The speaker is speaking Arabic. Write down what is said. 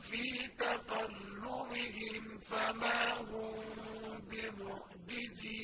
في تقلبهم فما هم بمعجزين.